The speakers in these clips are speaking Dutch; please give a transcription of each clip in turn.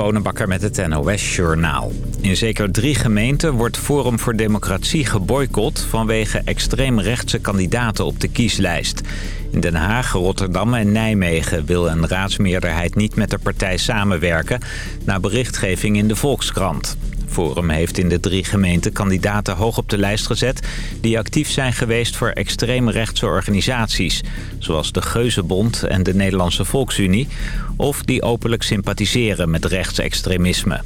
Bonenbakker met het NOS Journaal. In zeker drie gemeenten wordt Forum voor Democratie geboycott... vanwege extreemrechtse kandidaten op de kieslijst. In Den Haag, Rotterdam en Nijmegen wil een raadsmeerderheid niet met de partij samenwerken... na berichtgeving in de Volkskrant. Forum heeft in de drie gemeenten kandidaten hoog op de lijst gezet... die actief zijn geweest voor extreemrechtse organisaties... zoals de Geuzenbond en de Nederlandse Volksunie... of die openlijk sympathiseren met rechtsextremisme.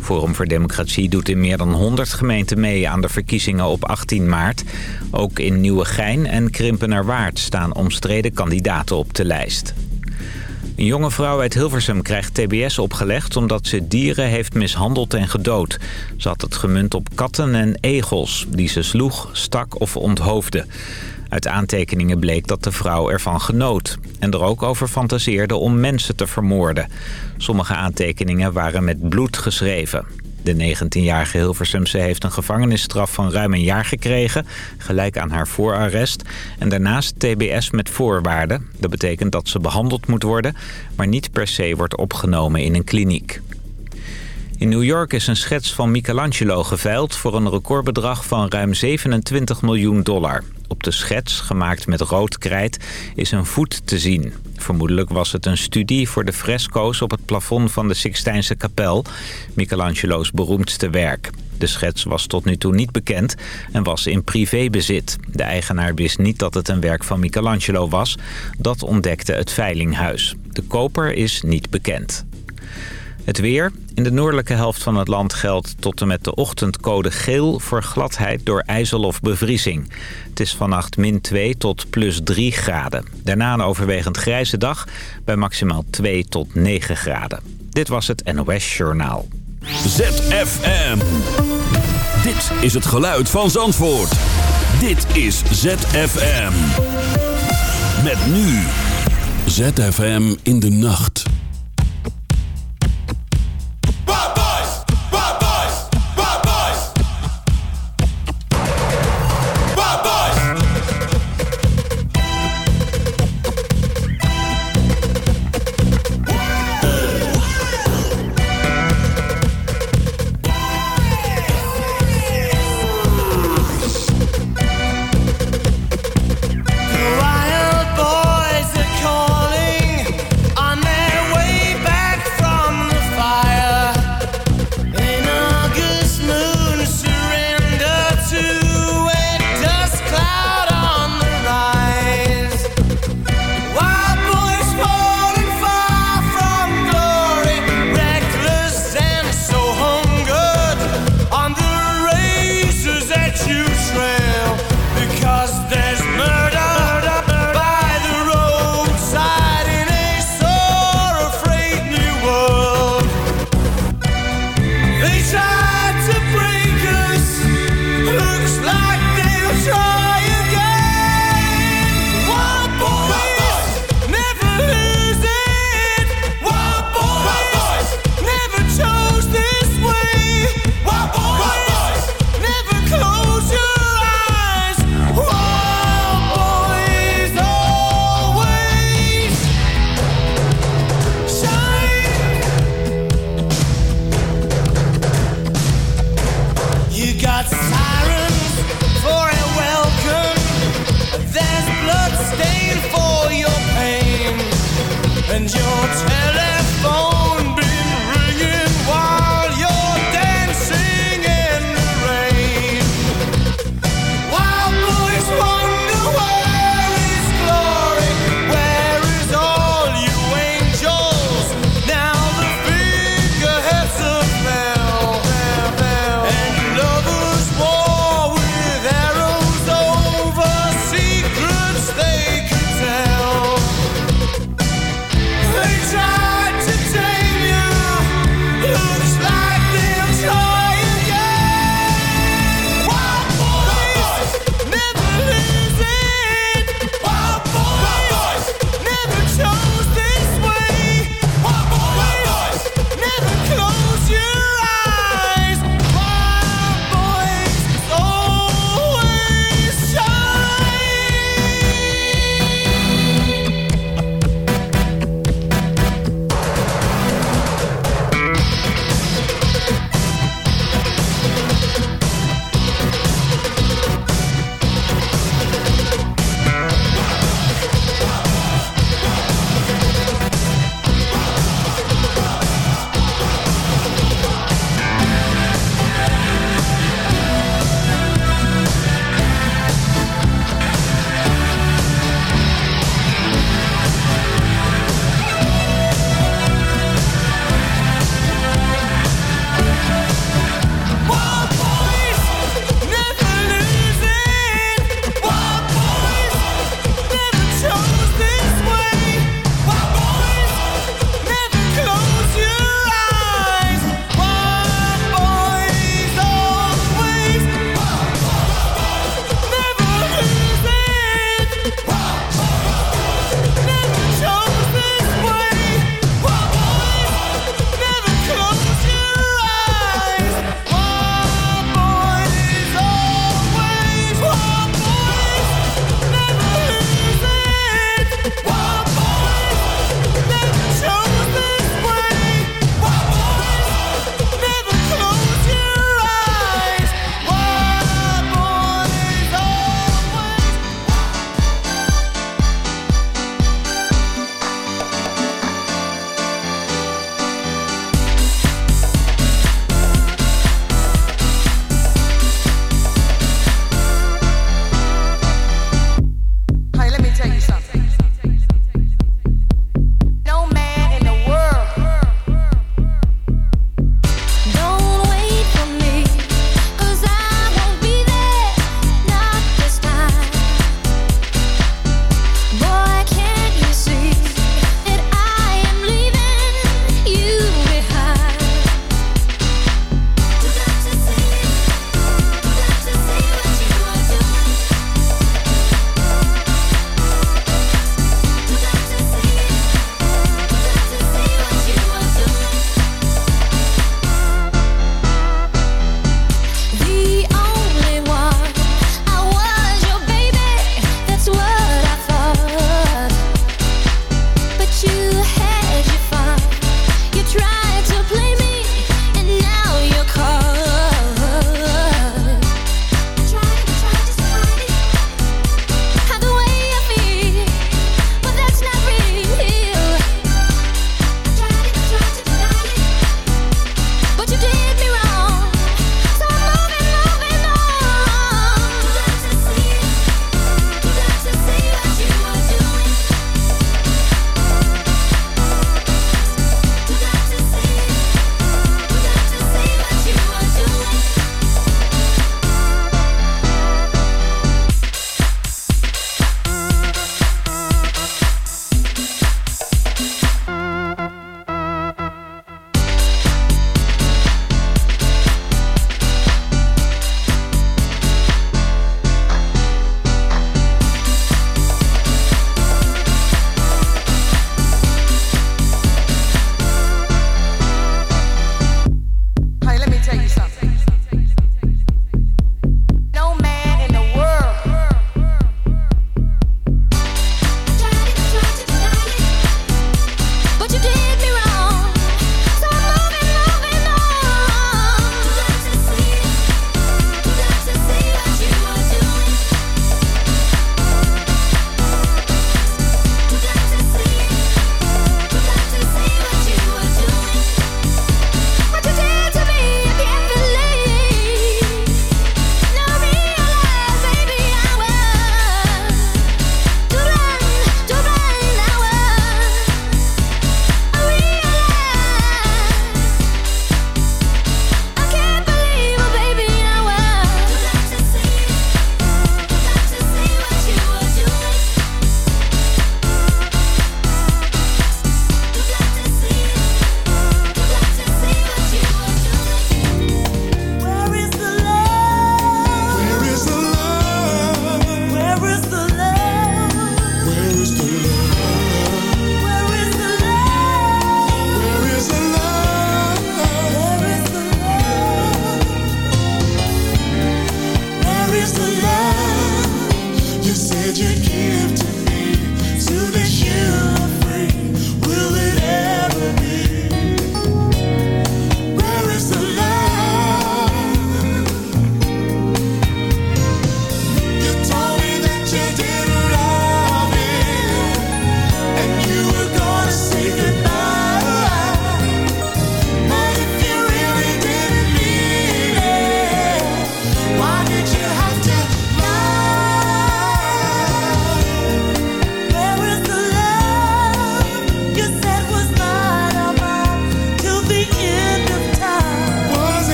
Forum voor Democratie doet in meer dan 100 gemeenten mee aan de verkiezingen op 18 maart. Ook in Nieuwegein en Krimpenerwaard staan omstreden kandidaten op de lijst. Een jonge vrouw uit Hilversum krijgt tbs opgelegd omdat ze dieren heeft mishandeld en gedood. Ze had het gemunt op katten en egels die ze sloeg, stak of onthoofde. Uit aantekeningen bleek dat de vrouw ervan genoot en er ook over fantaseerde om mensen te vermoorden. Sommige aantekeningen waren met bloed geschreven. De 19-jarige Hilversumse heeft een gevangenisstraf van ruim een jaar gekregen... gelijk aan haar voorarrest. En daarnaast tbs met voorwaarden. Dat betekent dat ze behandeld moet worden... maar niet per se wordt opgenomen in een kliniek. In New York is een schets van Michelangelo geveild... voor een recordbedrag van ruim 27 miljoen dollar. Op de schets, gemaakt met rood krijt, is een voet te zien. Vermoedelijk was het een studie voor de fresco's op het plafond van de Sixtijnse kapel, Michelangelo's beroemdste werk. De schets was tot nu toe niet bekend en was in privébezit. De eigenaar wist niet dat het een werk van Michelangelo was. Dat ontdekte het veilinghuis. De koper is niet bekend. Het weer. In de noordelijke helft van het land geldt tot en met de ochtend code geel voor gladheid door ijzel of bevriezing. Het is vannacht min 2 tot plus 3 graden. Daarna een overwegend grijze dag bij maximaal 2 tot 9 graden. Dit was het NOS Journaal. ZFM. Dit is het geluid van Zandvoort. Dit is ZFM. Met nu. ZFM in de nacht.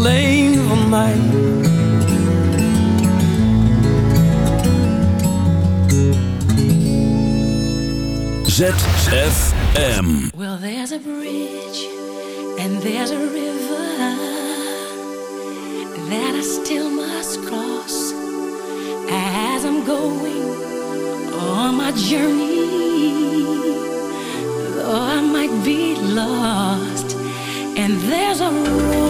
Alleen van mij. ZFM. Well, there's a bridge and there's a river that I still must cross as I'm going on my journey. Though I might be lost, and there's a road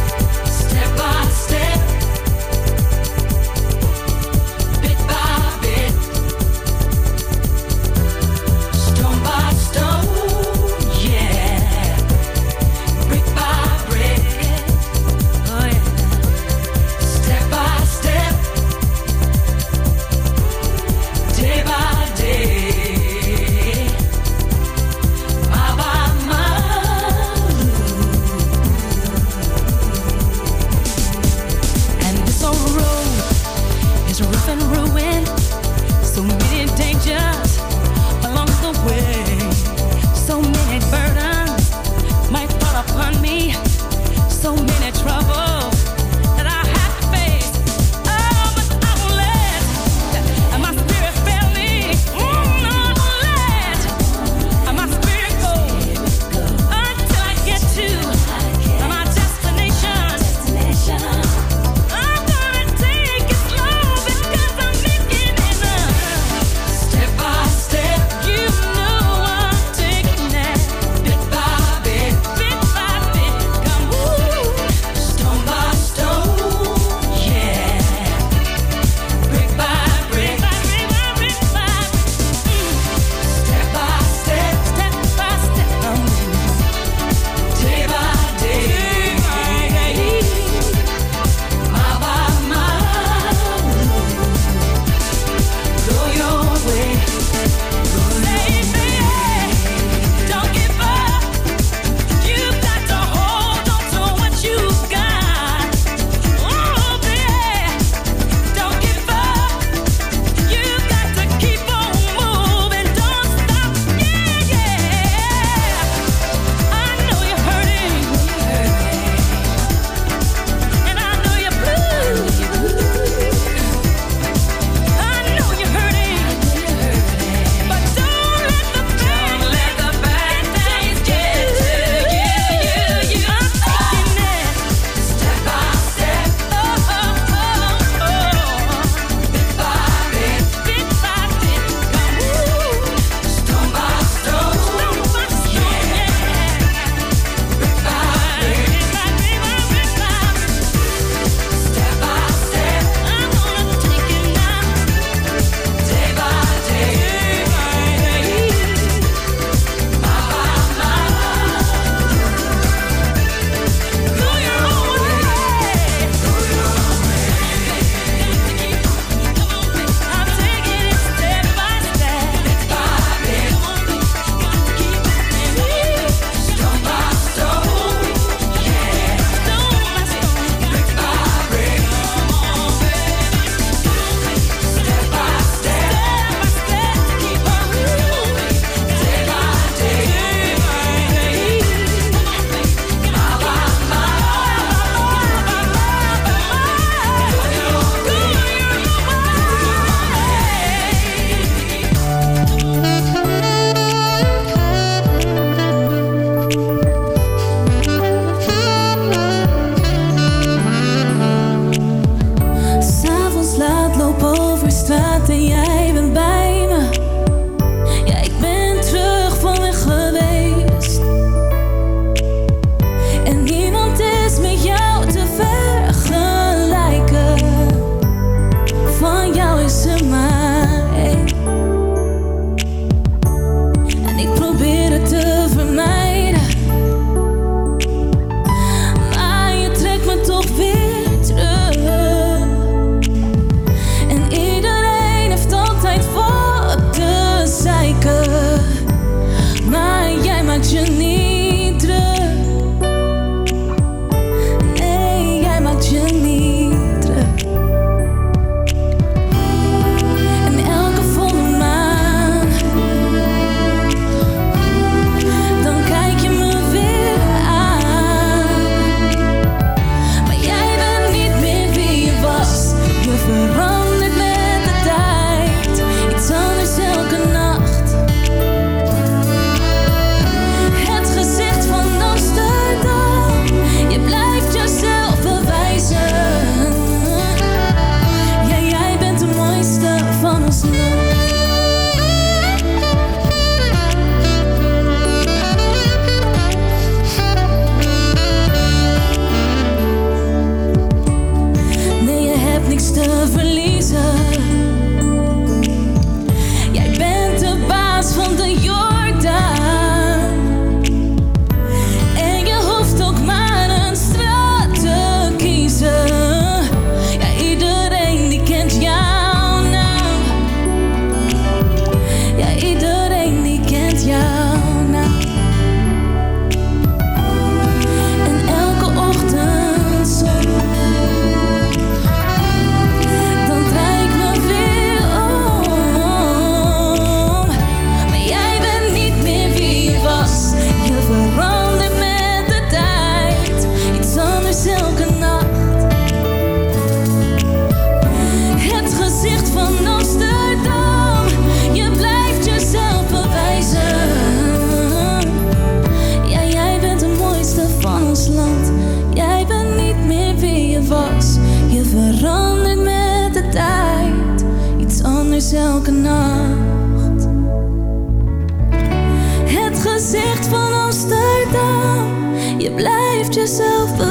yourself